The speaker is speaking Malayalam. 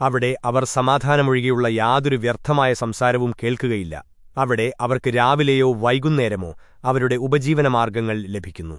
അവിടെ അവർ സമാധാനമൊഴികെയുള്ള യാതൊരു വ്യർത്ഥമായ സംസാരവും കേൾക്കുകയില്ല. അവിടെ അവർക്ക് രാവിലെയോ വൈകുന്നേരമോ അവരുടെ ഉപജീവനമാർഗങ്ങൾ ലഭിക്കുന്നു.